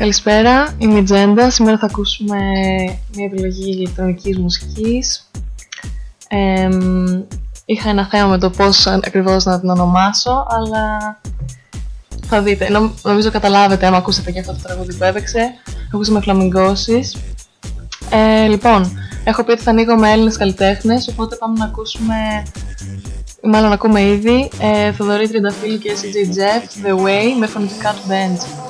Καλησπέρα, είμαι η Τζέντα. Σήμερα θα ακούσουμε μια επιλογή ηλεκτρονικής μουσικής. Είχα ένα θέμα με το πώς ακριβώς να την ονομάσω, αλλά θα δείτε. Νομίζω καταλάβετε αν ακούσατε και αυτό το τραγούδι που έπαιξε. Ακούσαμε φλαμιγκώσεις. Ε, λοιπόν, έχω πει ότι θα ανοίγω με Έλληνες καλλιτέχνες, οπότε πάμε να ακούσουμε... Μάλλον ακούμε ήδη, ε, Θοδωρή Τριανταφύλλη και CJ Jeff, The Way, με φωνητικά του Benji.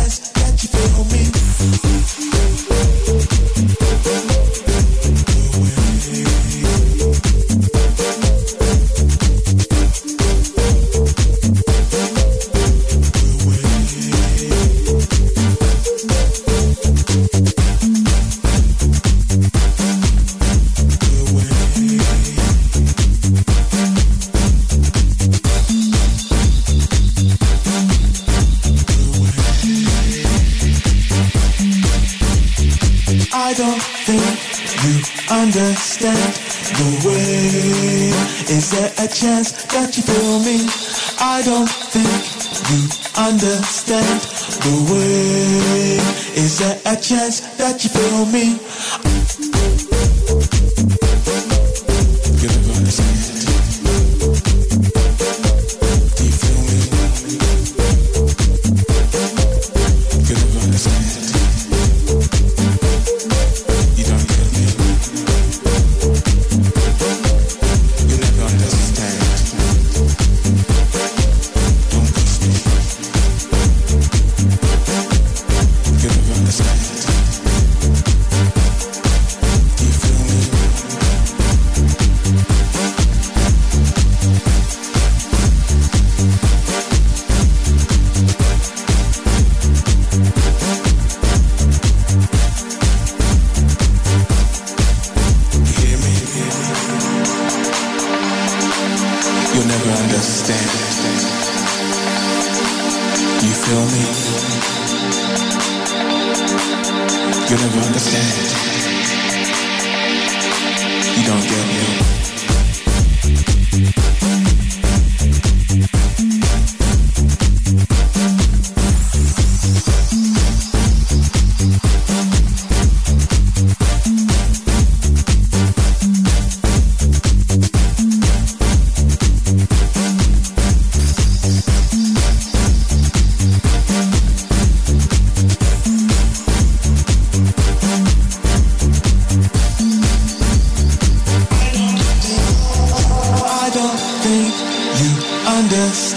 I don't think you understand the way. Is there a chance that you feel me?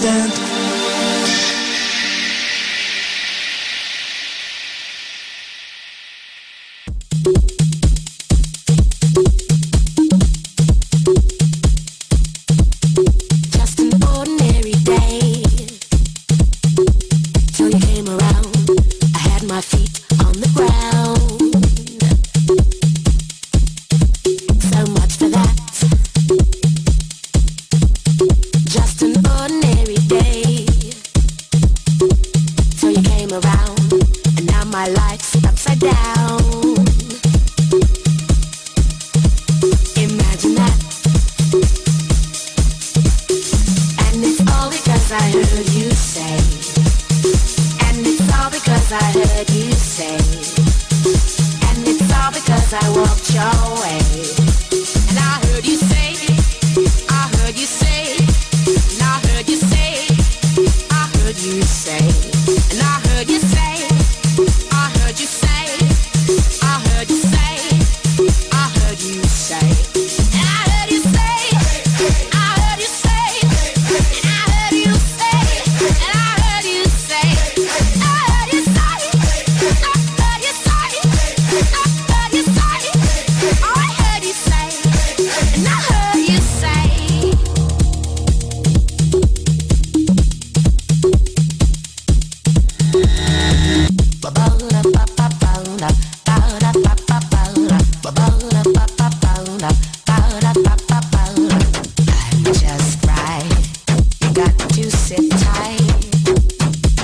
stand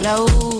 slow.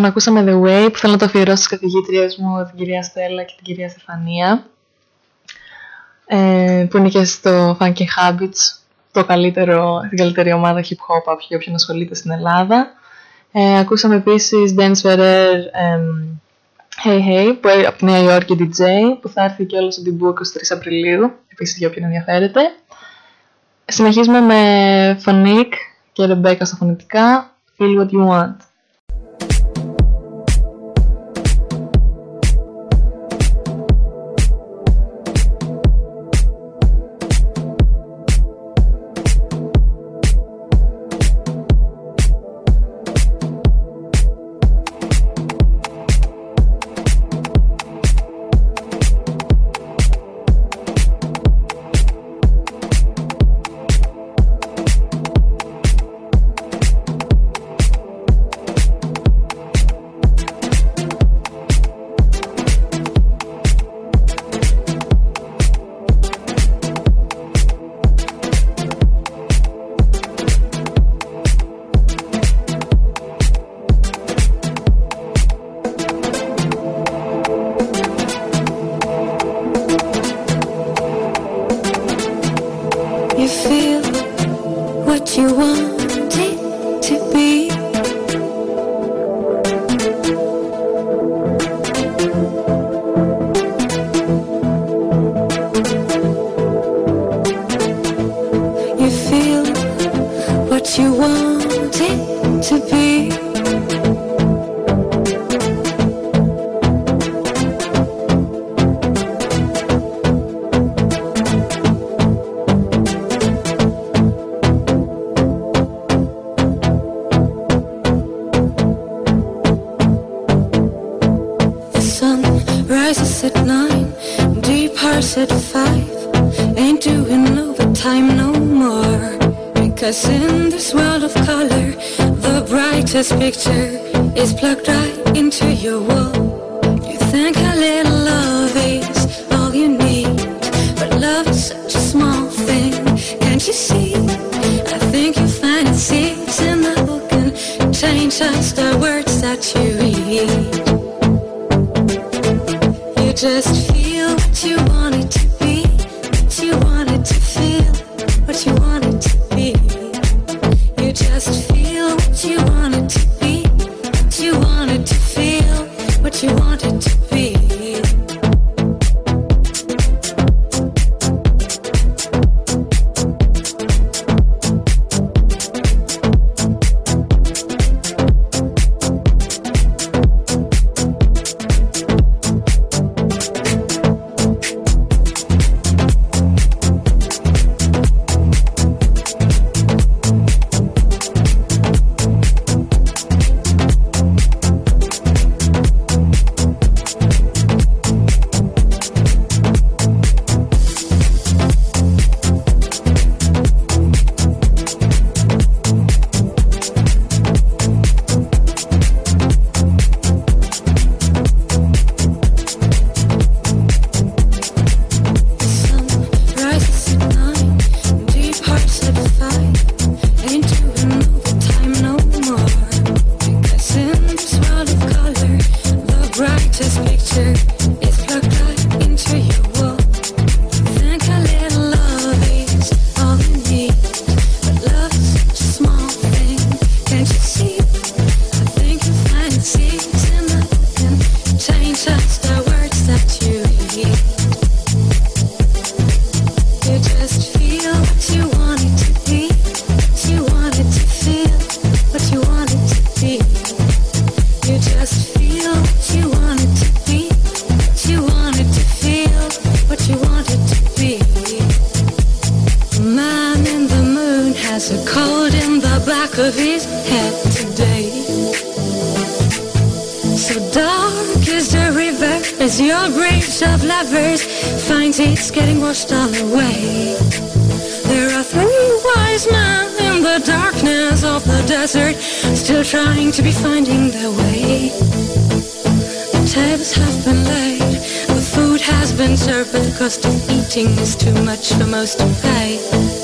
Λοιπόν, ακούσαμε The Way που θέλω να το αφιερώσω στις καθηγήτριες μου, την κυρία Στέλλα και την κυρία Στεφανία ε, που είναι και στο Funky Habits, το καλύτερο, την καλύτερη ομάδα hip hop για όποιον ασχολείται στην Ελλάδα. Ε, ακούσαμε επίσης Dance Ferrer Hey Hey που, από τη Νέα Υόρκη DJ που θα έρθει και όλος στον Τιμπού 23 Απριλίου, επίσης για όποιον ενδιαφέρεται. Συνεχίζουμε με Phonic και Rebecca στα φωνητικά Feel What You Want. to your wall. You think a little love is all you need. But love is such a small thing, can't you see? I think you find it seeds in the book and change just the words that you read. You just Sense. getting washed all away. There are three wise men in the darkness of the desert, still trying to be finding their way. The tables have been laid, the food has been served, but the cost of eating is too much for most to pay.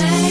night.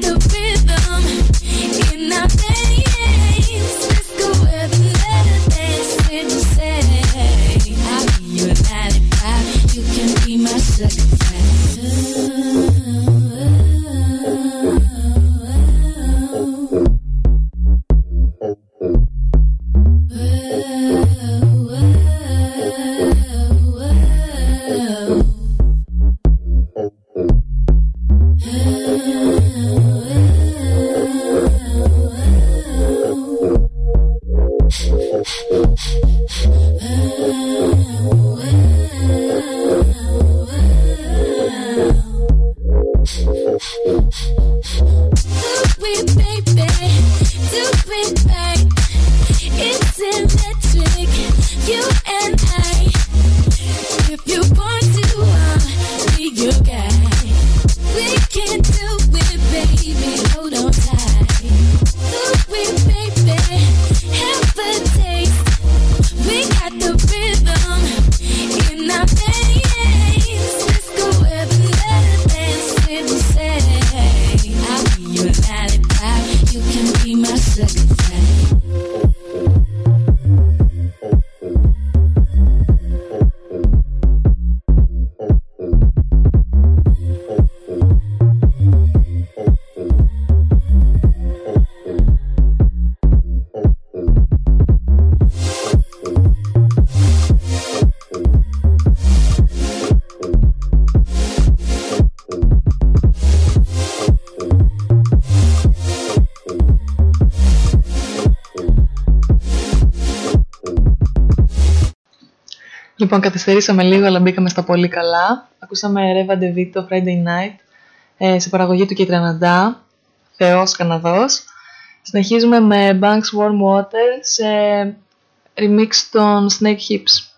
the Λοιπόν, καθυστερήσαμε λίγο, αλλά μπήκαμε στα πολύ καλά. Ακούσαμε Reva De Friday Night ε, σε παραγωγή του Κιτραναντά, Θεός Καναδός. Συνεχίζουμε με Banks Warm Water σε remix των Snake Hips.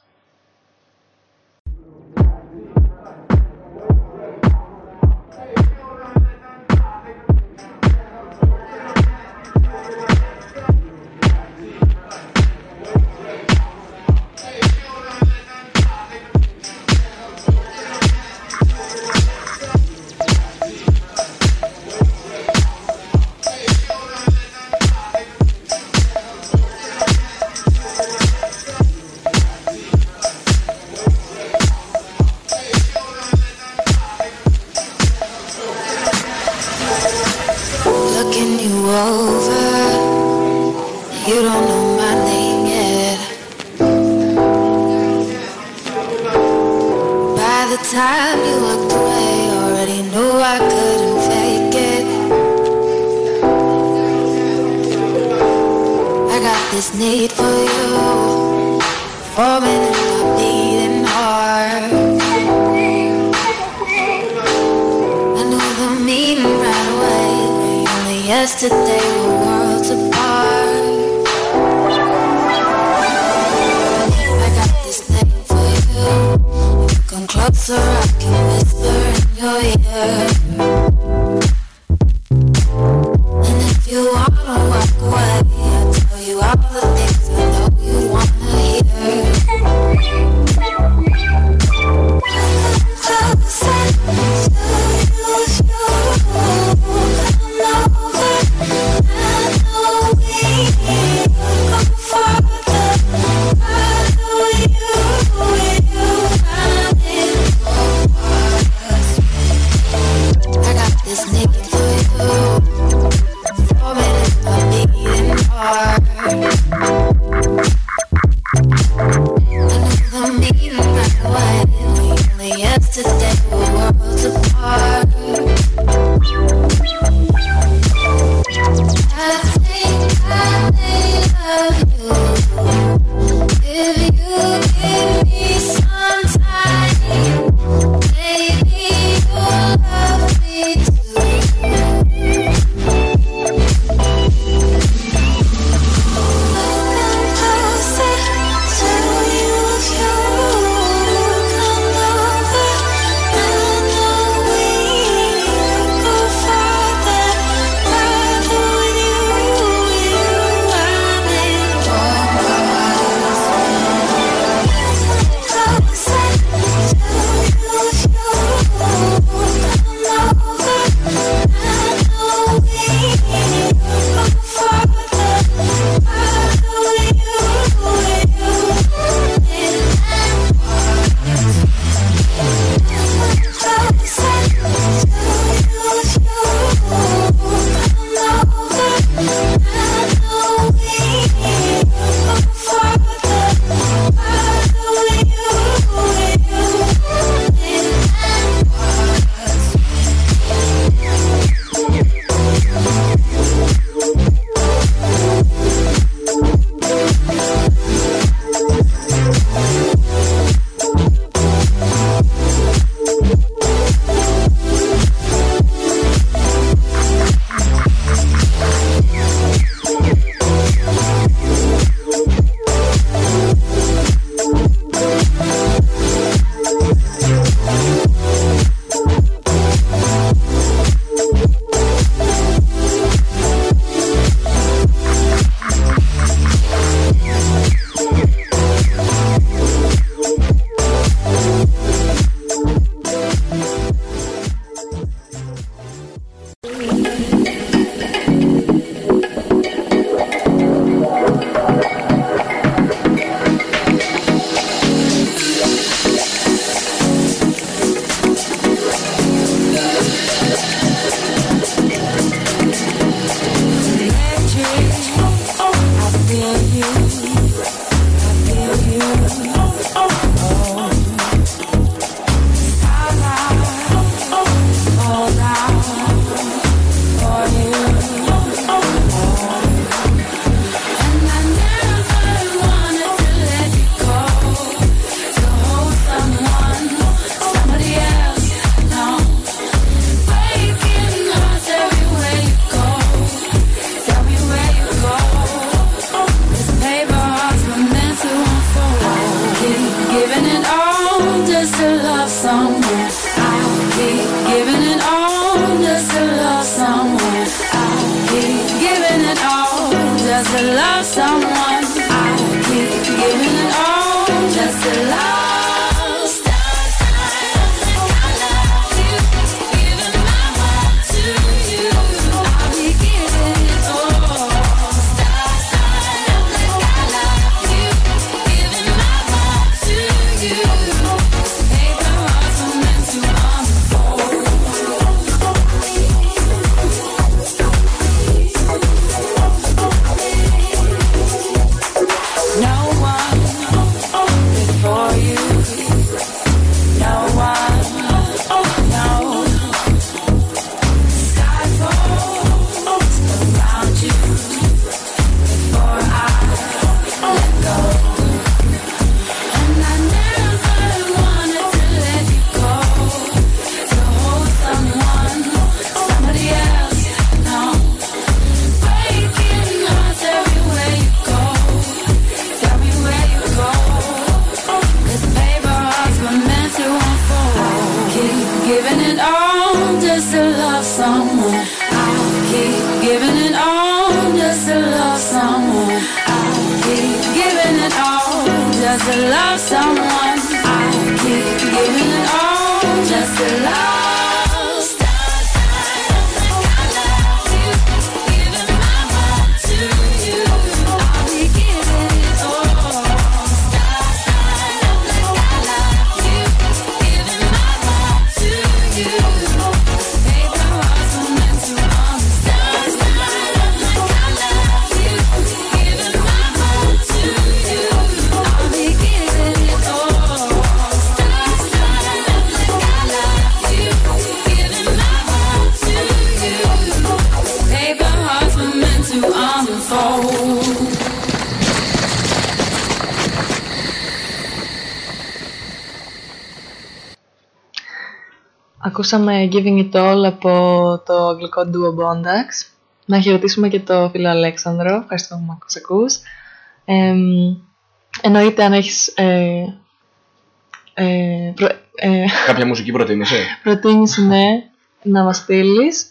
Ακούσαμε Giving It All από το αγγλικό duo Bondax. Να χαιρετήσουμε και το φίλο Αλέξανδρο. Ευχαριστώ που μας ακούς. Εμ, εννοείται αν έχεις ε, ε, προ, ε, Κάποια μουσική προτίμηση. προτίμηση ναι, να μας στείλεις.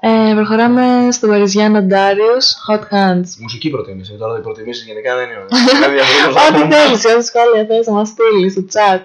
Ε, προχωράμε στον Παριζιάνο Darius, Hot Hands. Μουσική προτίμηση. Τώρα οι προτιμήσεις γενικά δεν είναι. Δηλαδή διαφορετικός Ό,τι άνθρωπος. θέλεις, ό,τι σχόλια θες να μας στείλεις στο chat.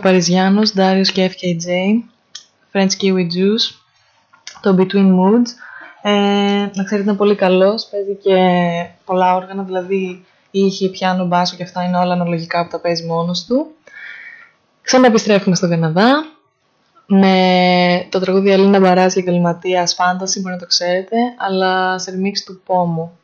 ο Παριζιάνος, Darius και FKJ, French Kiwi Juice, το Between Moods. Ε, να ξέρετε είναι πολύ καλός, παίζει και πολλά όργανα, δηλαδή ήχη, πιάνο, μπάσο και αυτά είναι όλα αναλογικά που τα παίζει μόνος του. Ξαναεπιστρέφουμε στο Καναδά με το τραγούδι Αλίνα Μπαράζ και Εγκληματίας φάνταση, μπορεί να το ξέρετε, αλλά σε remix του Πόμου.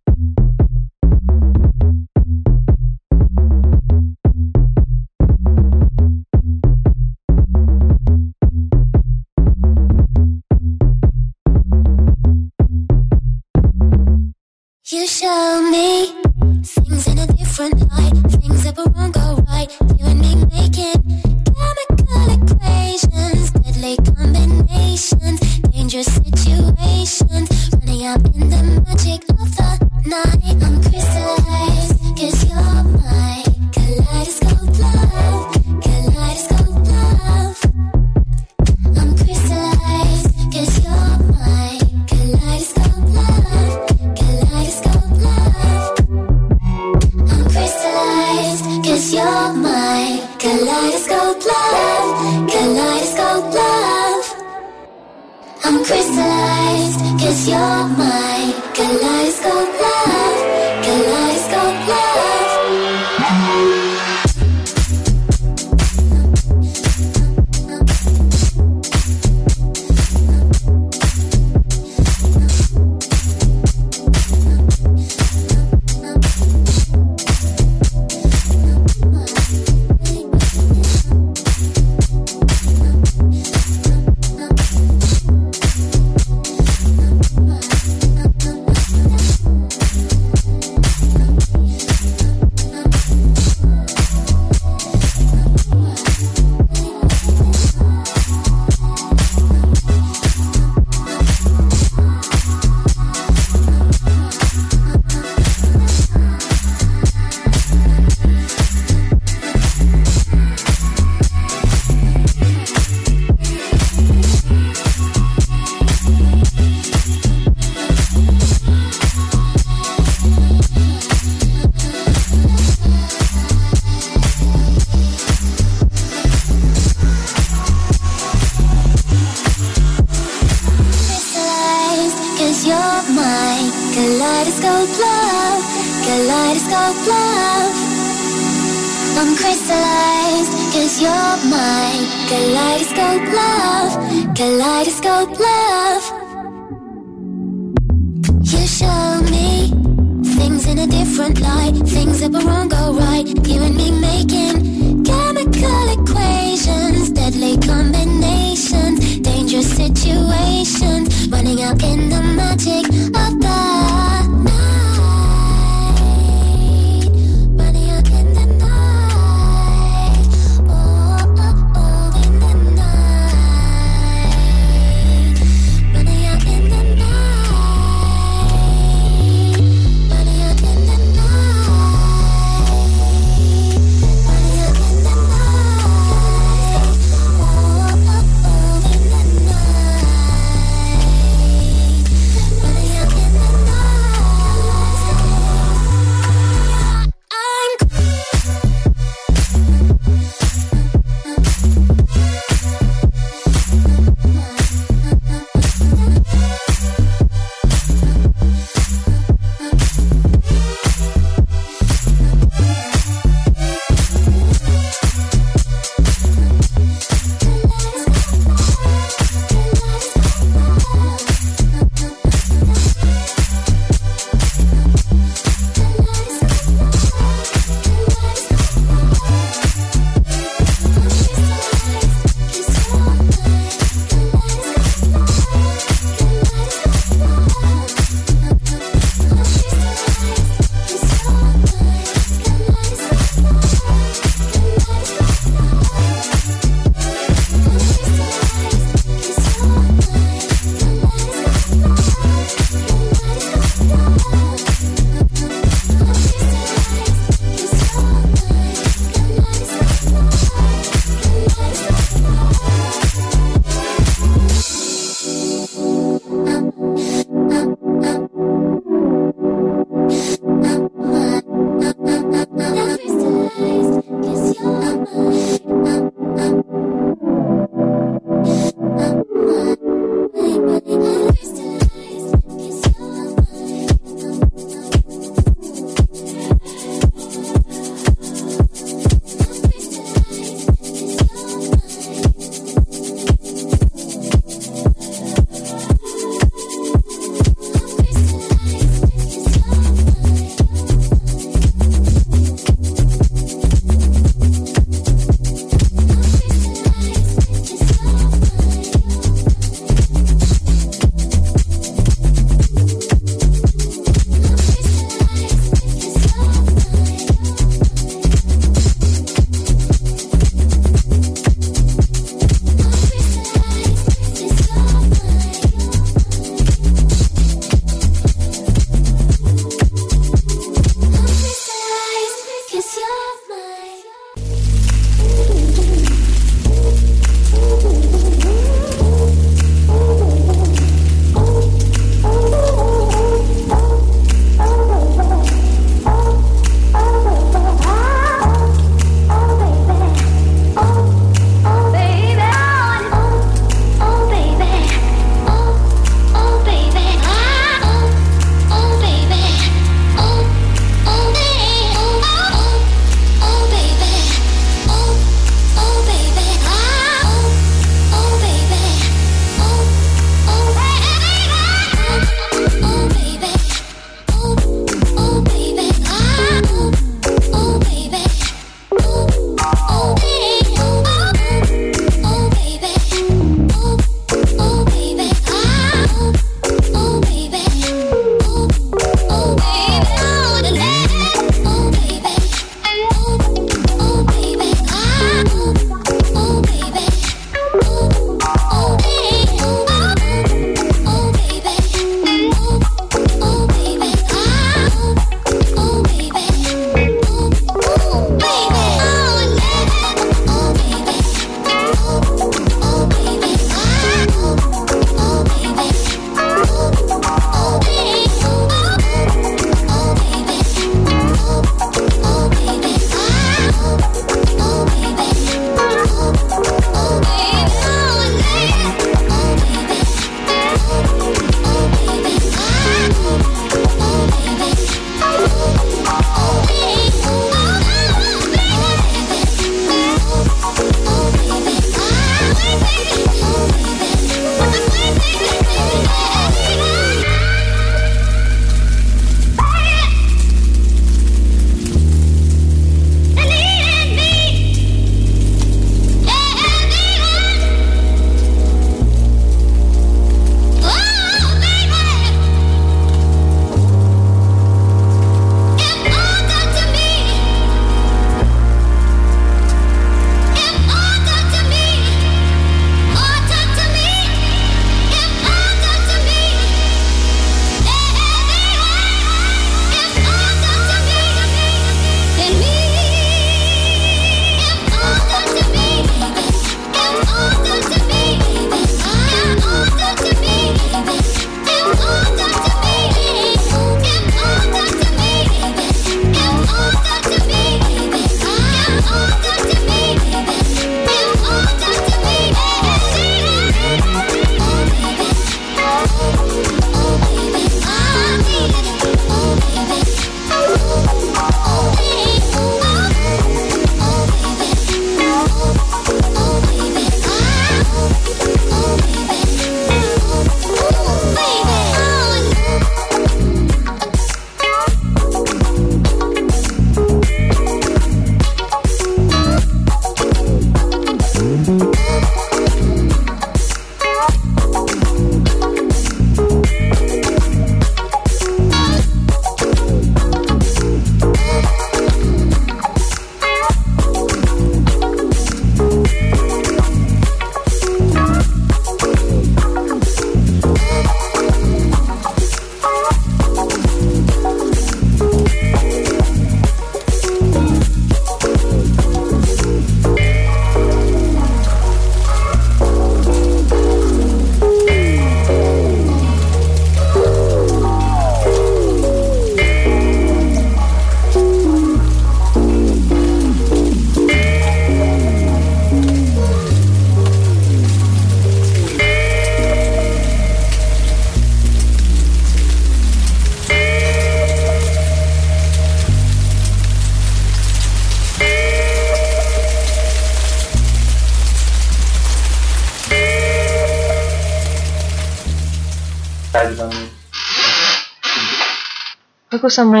Ακούσαμε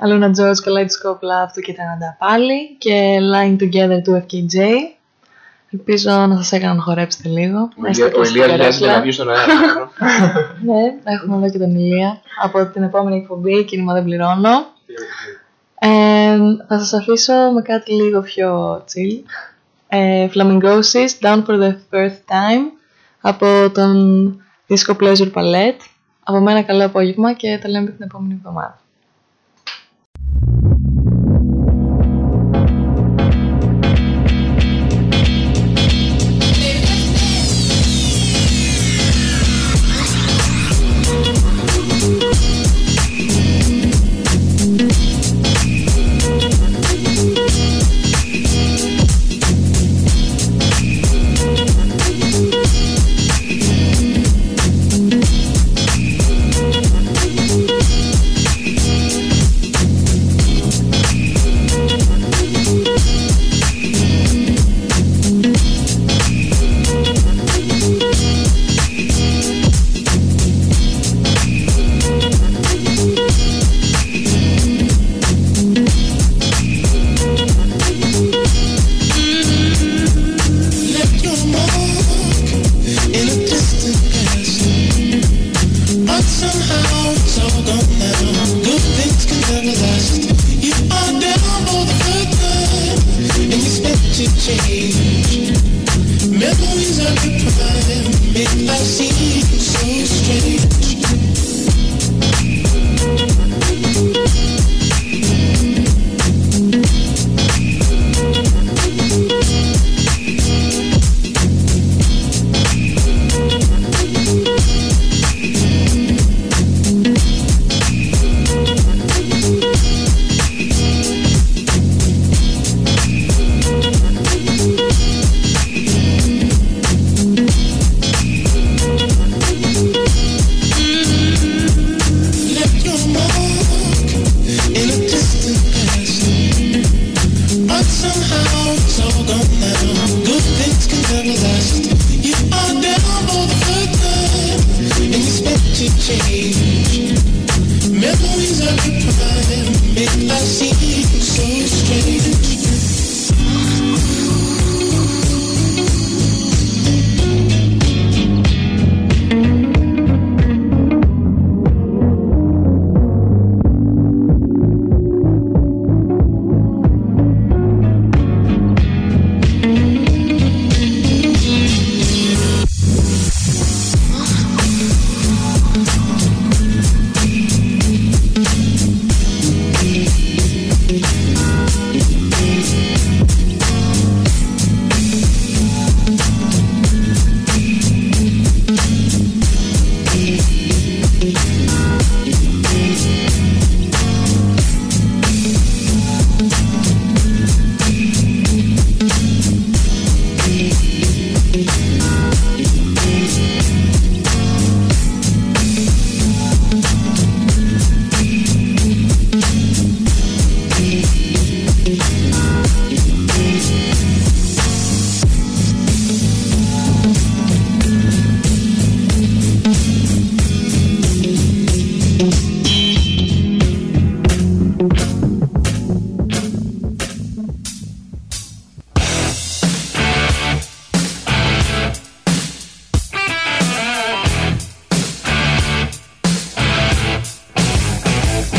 Αλούνα George, Kaleidoscope Love του και τα πάλι και Line Together του FKJ. Ελπίζω να σας έκανα να χορέψετε λίγο. Ο να είστε Ηλία- Ο και στην Ηλίας βιάζεται καρέκλα. να βγει στον αέρα. Ναι, έχουμε εδώ και τον Ηλία από την επόμενη εκπομπή «Κίνημα δεν πληρώνω». Ε, θα σας αφήσω με κάτι λίγο πιο chill. Ε, Flamingosis, Down for the First Time από τον Disco Pleasure Palette. Από μένα καλό απόγευμα και τα λέμε την επόμενη εβδομάδα.